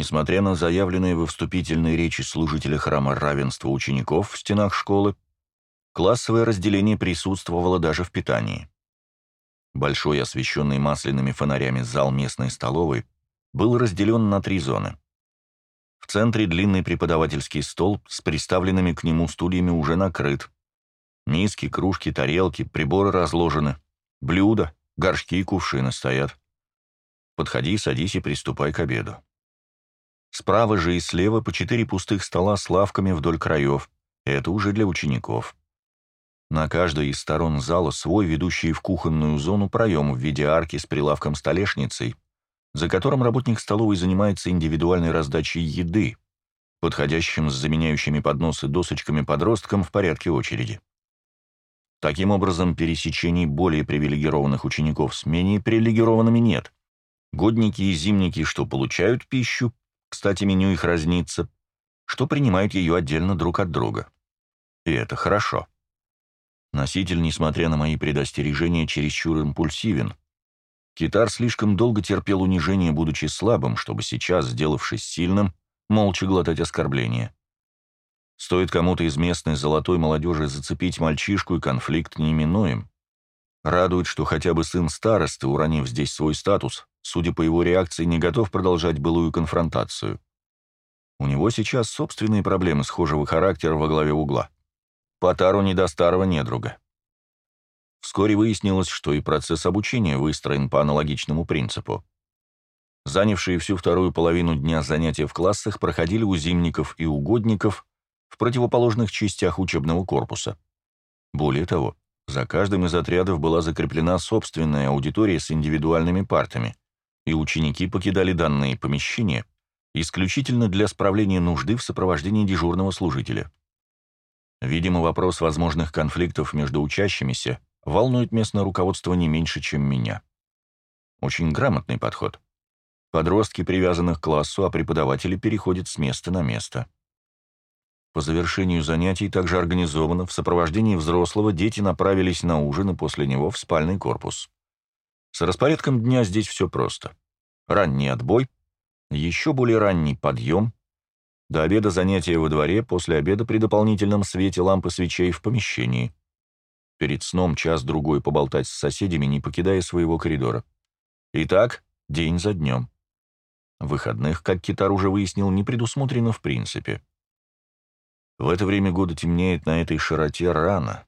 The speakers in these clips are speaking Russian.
Несмотря на заявленные во вступительной речи служителя храма равенства учеников в стенах школы, классовое разделение присутствовало даже в питании. Большой освещенный масляными фонарями зал местной столовой был разделен на три зоны. В центре длинный преподавательский стол с приставленными к нему стульями уже накрыт. Миски, кружки, тарелки, приборы разложены. Блюда, горшки и кувшины стоят. Подходи, садись и приступай к обеду. Справа же и слева по четыре пустых стола с лавками вдоль краев. Это уже для учеников. На каждой из сторон зала свой, ведущий в кухонную зону, проем в виде арки с прилавком-столешницей, за которым работник столовой занимается индивидуальной раздачей еды, подходящим с заменяющими подносы досочками подросткам в порядке очереди. Таким образом, пересечений более привилегированных учеников с менее привилегированными нет. Годники и зимники, что получают пищу, кстати, меню их разнится, что принимают ее отдельно друг от друга. И это хорошо. Носитель, несмотря на мои предостережения, чересчур импульсивен. Китар слишком долго терпел унижение, будучи слабым, чтобы сейчас, сделавшись сильным, молча глотать оскорбления. Стоит кому-то из местной золотой молодежи зацепить мальчишку, и конфликт неминуем. Радует, что хотя бы сын старосты, уронив здесь свой статус, судя по его реакции, не готов продолжать былую конфронтацию. У него сейчас собственные проблемы схожего характера во главе угла. Потару не до старого недруга. Вскоре выяснилось, что и процесс обучения выстроен по аналогичному принципу. Занявшие всю вторую половину дня занятия в классах проходили у зимников и угодников в противоположных частях учебного корпуса. Более того, за каждым из отрядов была закреплена собственная аудитория с индивидуальными партами, и ученики покидали данные помещения исключительно для справления нужды в сопровождении дежурного служителя. Видимо, вопрос возможных конфликтов между учащимися волнует местное руководство не меньше, чем меня. Очень грамотный подход. Подростки привязаны к классу, а преподаватели переходят с места на место. По завершению занятий также организовано, в сопровождении взрослого дети направились на ужин и после него в спальный корпус. С распорядком дня здесь все просто. Ранний отбой, еще более ранний подъем, до обеда занятия во дворе, после обеда при дополнительном свете лампы свечей в помещении. Перед сном час-другой поболтать с соседями, не покидая своего коридора. Итак, день за днем. Выходных, как Китар уже выяснил, не предусмотрено в принципе. В это время года темнеет на этой широте рано.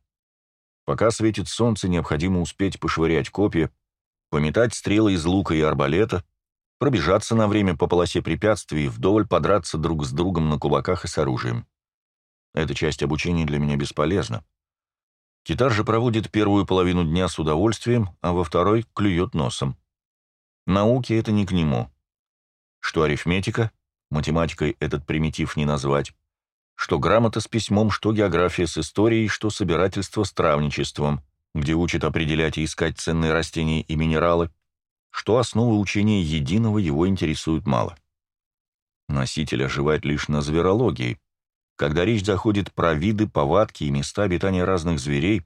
Пока светит солнце, необходимо успеть пошвырять копья, пометать стрелы из лука и арбалета, пробежаться на время по полосе препятствий и вдоволь подраться друг с другом на кулаках и с оружием. Эта часть обучения для меня бесполезна. Китар же проводит первую половину дня с удовольствием, а во второй клюет носом. Науки это не к нему. Что арифметика, математикой этот примитив не назвать, что грамота с письмом, что география с историей, что собирательство с травничеством, где учат определять и искать ценные растения и минералы, что основы учения единого его интересуют мало. Носитель оживает лишь на зверологии, когда речь заходит про виды, повадки и места обитания разных зверей,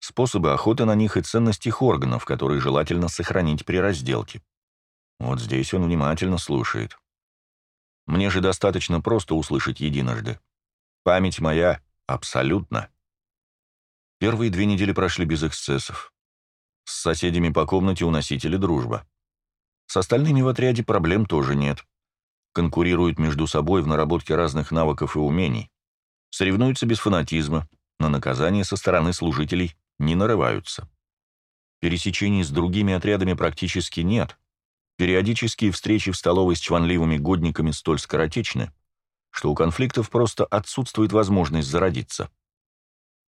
способы охоты на них и ценность их органов, которые желательно сохранить при разделке. Вот здесь он внимательно слушает. Мне же достаточно просто услышать единожды. Память моя абсолютно. Первые две недели прошли без эксцессов. С соседями по комнате у носителя дружба. С остальными в отряде проблем тоже нет. Конкурируют между собой в наработке разных навыков и умений. Соревнуются без фанатизма, на наказание со стороны служителей не нарываются. Пересечений с другими отрядами практически нет. Периодические встречи в столовой с чванливыми годниками столь скоротечны, что у конфликтов просто отсутствует возможность зародиться.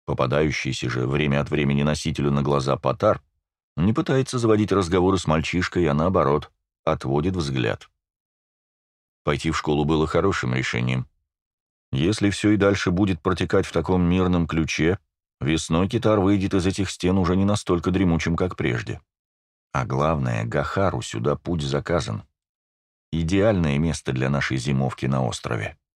Попадающийся же время от времени носителю на глаза Потар не пытается заводить разговоры с мальчишкой, а наоборот, отводит взгляд. Пойти в школу было хорошим решением. Если все и дальше будет протекать в таком мирном ключе, весной китар выйдет из этих стен уже не настолько дремучим, как прежде. А главное, Гахару сюда путь заказан. Идеальное место для нашей зимовки на острове.